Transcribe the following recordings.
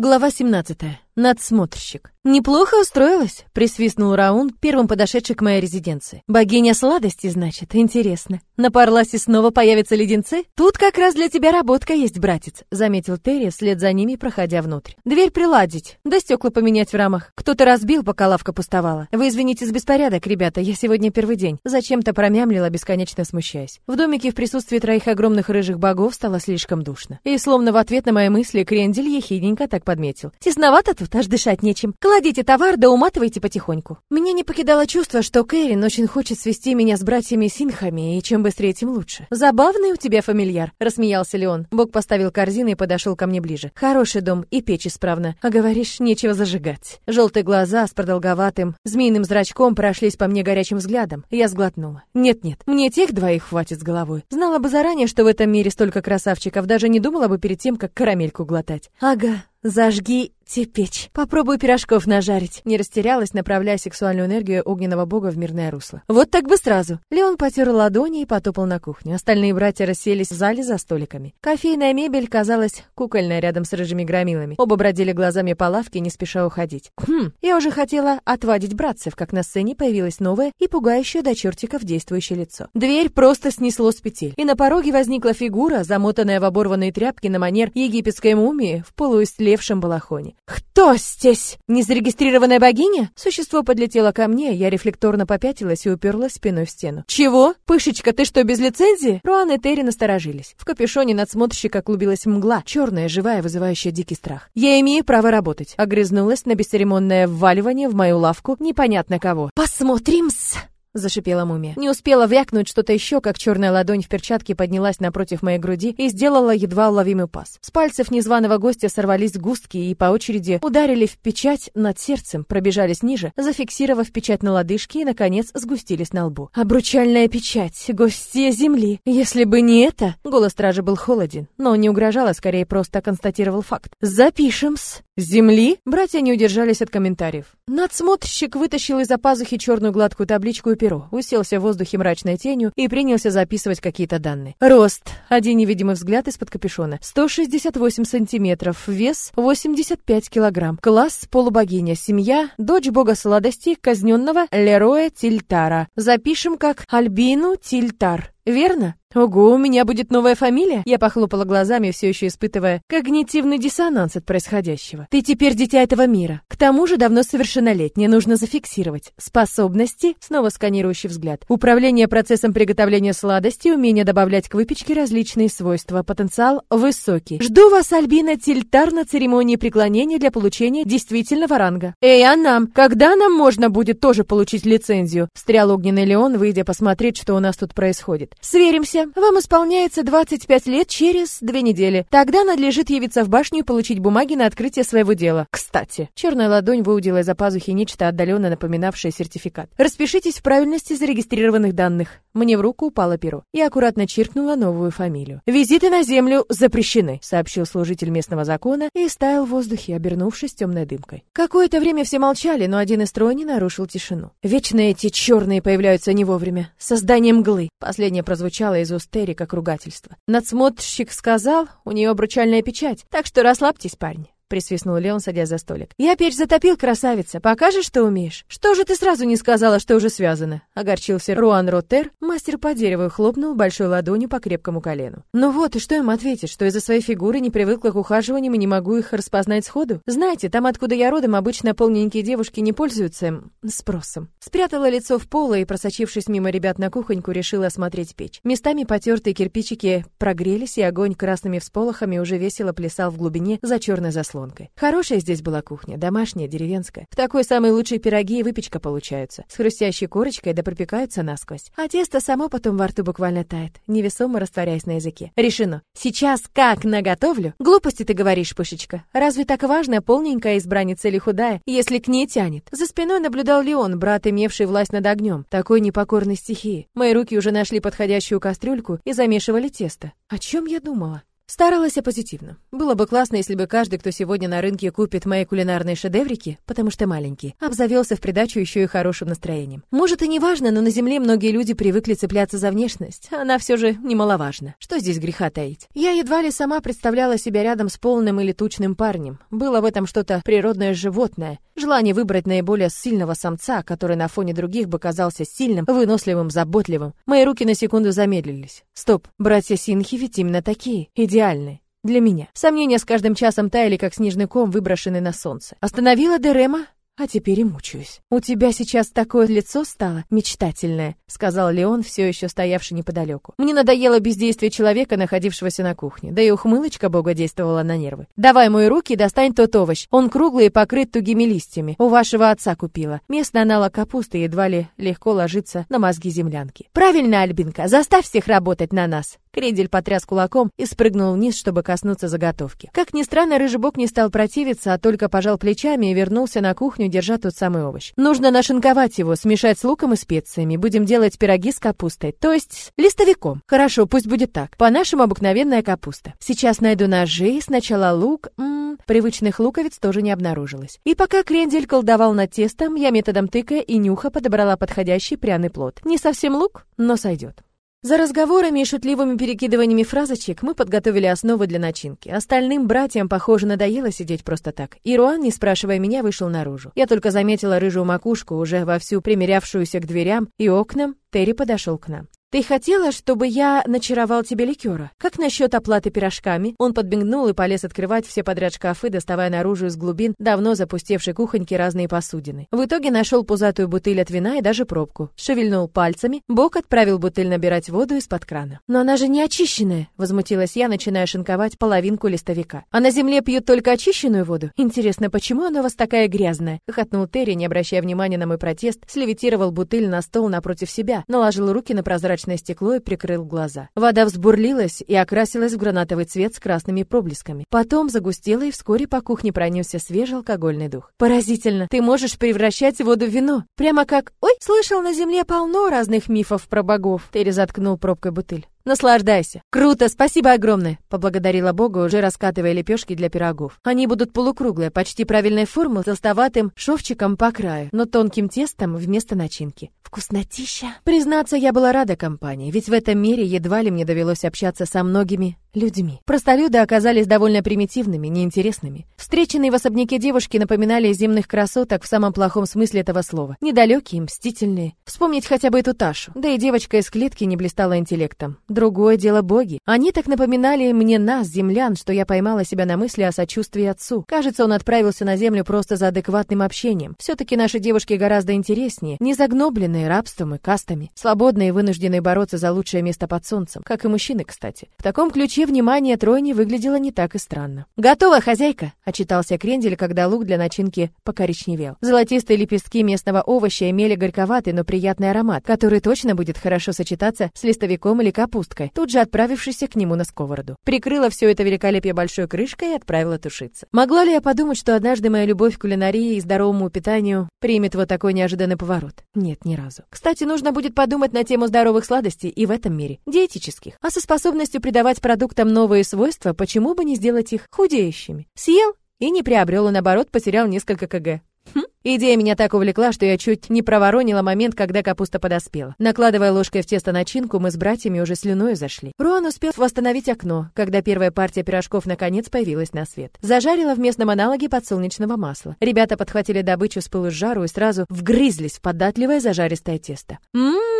Глава 17. Надсмотрщик. «Неплохо устроилась?» — присвистнул Раун, первым подошедший к моей резиденции. «Богиня сладости, значит, интересно. На Парласе снова появятся леденцы? Тут как раз для тебя работка есть, братец», — заметил Терри, вслед за ними, проходя внутрь. «Дверь приладить, да стекла поменять в рамах. Кто-то разбил, пока лавка пустовала. Вы извините за беспорядок, ребята, я сегодня первый день». Зачем-то промямлила, бесконечно смущаясь. В домике в присутствии троих огромных рыжих богов стало слишком душно. И словно в ответ на мои мысли Крендель ехидненько так подметил. «Тесновато тут, аж дышать нечем. Кладите товар, да уматывайте потихоньку. Меня не покидало чувство, что Кэрин очень хочет свести меня с братьями Синхами, и чем быстрее, тем лучше. Забавный у тебя фамильяр, рассмеялся Леон. Бог поставил корзину и подошел ко мне ближе. Хороший дом и печь исправна. А говоришь, нечего зажигать. Желтые глаза с продолговатым змеиным зрачком прошлись по мне горячим взглядом. Я сглотнула. Нет-нет, мне тех двоих хватит с головой. Знала бы заранее, что в этом мире столько красавчиков, даже не думала бы перед тем, как карамельку глотать. Ага, зажги Тепечь. Попробуй пирожков нажарить. Не растерялась, направляя сексуальную энергию огненного бога в мирное русло. Вот так бы сразу. Леон потер ладони и потопал на кухню. Остальные братья расселись в зале за столиками. Кофейная мебель казалась кукольной рядом с рыжими громилами. Оба бродили глазами по лавке, не спеша уходить. Хм, я уже хотела отвадить братцев, как на сцене появилось новое и пугающее до чертиков действующее лицо. Дверь просто снесло с петель, и на пороге возникла фигура, замотанная в оборванные тряпки на манер египетской мумии в полуистлевшем балахоне. «Кто здесь? Незарегистрированная богиня?» Существо подлетело ко мне, я рефлекторно попятилась и уперлась спиной в стену. «Чего? Пышечка, ты что, без лицензии?» Руан и Терри насторожились. В капюшоне надсмотрщика клубилась мгла, черная, живая, вызывающая дикий страх. «Я имею право работать», — огрызнулась на бесцеремонное вваливание в мою лавку непонятно кого. «Посмотрим-с!» Зашипела мумия. Не успела вякнуть что-то еще, как черная ладонь в перчатке поднялась напротив моей груди и сделала едва уловимый пас. С пальцев незваного гостя сорвались густки и по очереди ударили в печать над сердцем, пробежались ниже, зафиксировав печать на лодыжке и, наконец, сгустились на лбу. Обручальная печать, гостья земли. Если бы не это... Голос стража был холоден, но он не угрожал, а скорее просто констатировал факт. Запишем-с. Земли? Братья не удержались от комментариев. Надсмотрщик вытащил из-за пазухи черную гладкую табличку и перо, уселся в воздухе мрачной тенью и принялся записывать какие-то данные. Рост. Один невидимый взгляд из-под капюшона. 168 сантиметров. Вес 85 килограмм. Класс полубогиня. Семья. Дочь бога сладостей, казненного Лероя Тильтара. Запишем как Альбину Тильтар. Верно? Ого, у меня будет новая фамилия? Я похлопала глазами, все еще испытывая когнитивный диссонанс от происходящего. Ты теперь дитя этого мира. К тому же давно совершеннолетняя, нужно зафиксировать. Способности, снова сканирующий взгляд. Управление процессом приготовления сладости, умение добавлять к выпечке различные свойства. Потенциал высокий. Жду вас, Альбина Тильтар, на церемонии преклонения для получения действительного ранга. Эй, а нам? Когда нам можно будет тоже получить лицензию? Встрял огненный Леон, выйдя посмотреть, что у нас тут происходит. Сверимся Кстати, вам исполняется 25 лет через две недели. Тогда надлежит явиться в башню и получить бумаги на открытие своего дела. Кстати, черная ладонь выудила из-за пазухи нечто отдаленно напоминавшее сертификат. Распишитесь в правильности зарегистрированных данных. Мне в руку упало перо. Я аккуратно чиркнула новую фамилию. «Визиты на землю запрещены», — сообщил служитель местного закона и стаял в воздухе, обернувшись темной дымкой. Какое-то время все молчали, но один из трое не нарушил тишину. «Вечно эти черные появляются не вовремя. Создание мглы». Последнее прозвучало из уст Терри как ругательство. Надсмотрщик сказал, у нее обручальная печать, так что расслабьтесь, парни присвистнул Леон, садясь за столик. «Я печь затопил, красавица. Покажешь, что умеешь? Что же ты сразу не сказала, что уже связано?» Огорчился Руан Ротер, мастер по дереву, хлопнул большой ладонью по крепкому колену. «Ну вот, и что им ответить, что из-за своей фигуры не привыкла к ухаживаниям и не могу их распознать сходу? Знаете, там, откуда я родом, обычно полненькие девушки не пользуются спросом». Спрятала лицо в поло и, просочившись мимо ребят на кухоньку, решила осмотреть печь. Местами потертые кирпичики прогрелись, и огонь красными всполохами уже весело плясал в глубине за черной заслонкой заслонкой. Хорошая здесь была кухня, домашняя, деревенская. В такой самые лучшие пироги и выпечка получаются. С хрустящей корочкой да пропекаются насквозь. А тесто само потом во рту буквально тает, невесомо растворяясь на языке. Решено. Сейчас как наготовлю? Глупости ты говоришь, Пышечка. Разве так важно, полненькая избранница или худая, если к ней тянет? За спиной наблюдал Леон, брат, имевший власть над огнем. Такой непокорной стихии. Мои руки уже нашли подходящую кастрюльку и замешивали тесто. О чем я думала? Старалась я позитивно. Было бы классно, если бы каждый, кто сегодня на рынке купит мои кулинарные шедеврики, потому что маленькие, обзавелся в придачу еще и хорошим настроением. Может и не важно, но на земле многие люди привыкли цепляться за внешность. Она все же немаловажна. Что здесь греха таить? Я едва ли сама представляла себя рядом с полным или тучным парнем. Было в этом что-то природное животное. Желание выбрать наиболее сильного самца, который на фоне других бы казался сильным, выносливым, заботливым. Мои руки на секунду замедлились. Стоп, братья Синхи ведь именно такие. Иди идеальны. Для меня. Сомнения с каждым часом таяли, как снежный ком, выброшенный на солнце. Остановила Дерема, а теперь и мучаюсь. У тебя сейчас такое лицо стало мечтательное, сказал Леон, все еще стоявший неподалеку. Мне надоело бездействие человека, находившегося на кухне. Да и ухмылочка бога действовала на нервы. Давай мои руки, достань тот овощ. Он круглый и покрыт тугими листьями. У вашего отца купила. Местный аналог капусты едва ли легко ложится на мозги землянки. Правильно, Альбинка, заставь всех работать на нас. Крендель потряс кулаком и спрыгнул вниз, чтобы коснуться заготовки. Как ни странно, рыжий бог не стал противиться, а только пожал плечами и вернулся на кухню, держа тот самый овощ. Нужно нашинковать его, смешать с луком и специями. Будем делать пироги с капустой, то есть листовиком. Хорошо, пусть будет так. По-нашему обыкновенная капуста. Сейчас найду ножи, сначала лук... М -м, привычных луковиц тоже не обнаружилось. И пока Крендель колдовал над тестом, я методом тыка и нюха подобрала подходящий пряный плод. Не совсем лук, но сойдет. За разговорами и шутливыми перекидываниями фразочек мы подготовили основы для начинки. Остальным братьям, похоже, надоело сидеть просто так. И Руан, не спрашивая меня, вышел наружу. Я только заметила рыжую макушку, уже вовсю примерявшуюся к дверям и окнам, Терри подошел к нам. «Ты хотела, чтобы я начаровал тебе ликера? Как насчет оплаты пирожками?» Он подбегнул и полез открывать все подряд шкафы, доставая наружу из глубин давно запустевшей кухоньки разные посудины. В итоге нашел пузатую бутыль от вина и даже пробку. Шевельнул пальцами, Бог отправил бутыль набирать воду из-под крана. «Но она же не очищенная!» — возмутилась я, начиная шинковать половинку листовика. «А на земле пьют только очищенную воду? Интересно, почему она у вас такая грязная?» — хохотнул Терри, не обращая внимания на мой протест, слевитировал бутыль на стол напротив себя, наложил руки на прозрачный прозрачное стекло и прикрыл глаза. Вода взбурлилась и окрасилась в гранатовый цвет с красными проблесками. Потом загустела, и вскоре по кухне пронесся свежий алкогольный дух. «Поразительно! Ты можешь превращать воду в вино! Прямо как... Ой, слышал, на земле полно разных мифов про богов!» Терри заткнул пробкой бутыль. Наслаждайся. Круто, спасибо огромное, поблагодарила Бога, уже раскатывая лепешки для пирогов. Они будут полукруглые, почти правильной формы, толстоватым шовчиком по краю, но тонким тестом вместо начинки. Вкуснотища. Признаться, я была рада компании, ведь в этом мире едва ли мне довелось общаться со многими людьми. Простолюды оказались довольно примитивными, неинтересными. Встреченные в особняке девушки напоминали земных красоток в самом плохом смысле этого слова. Недалекие, мстительные. Вспомнить хотя бы эту Ташу. Да и девочка из клетки не блистала интеллектом. Другое дело боги. Они так напоминали мне нас, землян, что я поймала себя на мысли о сочувствии отцу. Кажется, он отправился на землю просто за адекватным общением. Все-таки наши девушки гораздо интереснее, не загнобленные рабством и кастами, свободные и вынужденные бороться за лучшее место под солнцем, как и мужчины, кстати. В таком ключе внимание тройни выглядело не так и странно. «Готово, хозяйка!» — отчитался Крендель, когда лук для начинки покоричневел. Золотистые лепестки местного овоща имели горьковатый, но приятный аромат, который точно будет хорошо сочетаться с листовиком или капусткой, тут же отправившейся к нему на сковороду. Прикрыла все это великолепие большой крышкой и отправила тушиться. Могла ли я подумать, что однажды моя любовь к кулинарии и здоровому питанию примет вот такой неожиданный поворот? Нет, ни разу. Кстати, нужно будет подумать на тему здоровых сладостей и в этом мире, диетических. А со способностью придавать продуктам новые свойства, почему бы не сделать их худеющими? Съел и не приобрел, а наоборот потерял несколько кг. Хм, идея меня так увлекла, что я чуть не проворонила момент, когда капуста подоспела. Накладывая ложкой в тесто начинку, мы с братьями уже слюной зашли. Руан успел восстановить окно, когда первая партия пирожков наконец появилась на свет. Зажарила в местном аналоге подсолнечного масла. Ребята подхватили добычу с пылу с жару и сразу вгрызлись в податливое зажаристое тесто. Ммм,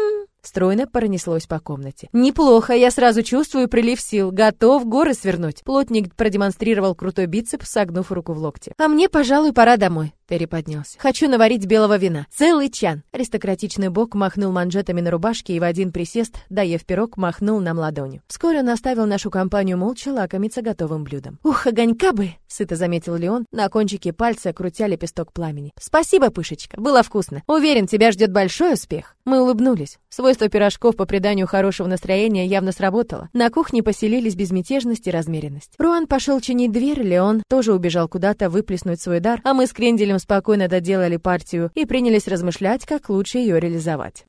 Стройно пронеслось по комнате. «Неплохо, я сразу чувствую прилив сил. Готов горы свернуть». Плотник продемонстрировал крутой бицепс, согнув руку в локте. «А мне, пожалуй, пора домой». Терри поднялся. «Хочу наварить белого вина. Целый чан!» Аристократичный бок махнул манжетами на рубашке и в один присест, доев пирог, махнул нам ладонью. Вскоре он оставил нашу компанию молча лакомиться готовым блюдом. «Ух, огонька бы!» — сыто заметил Леон, на кончике пальца крутя лепесток пламени. «Спасибо, Пышечка, было вкусно. Уверен, тебя ждет большой успех». Мы улыбнулись. Свойство пирожков по приданию хорошего настроения явно сработало. На кухне поселились безмятежность и размеренность. Руан пошел чинить дверь, Леон тоже убежал куда-то выплеснуть свой дар, а мы с Кренделем спокойно доделали партию и принялись размышлять, как лучше ее реализовать.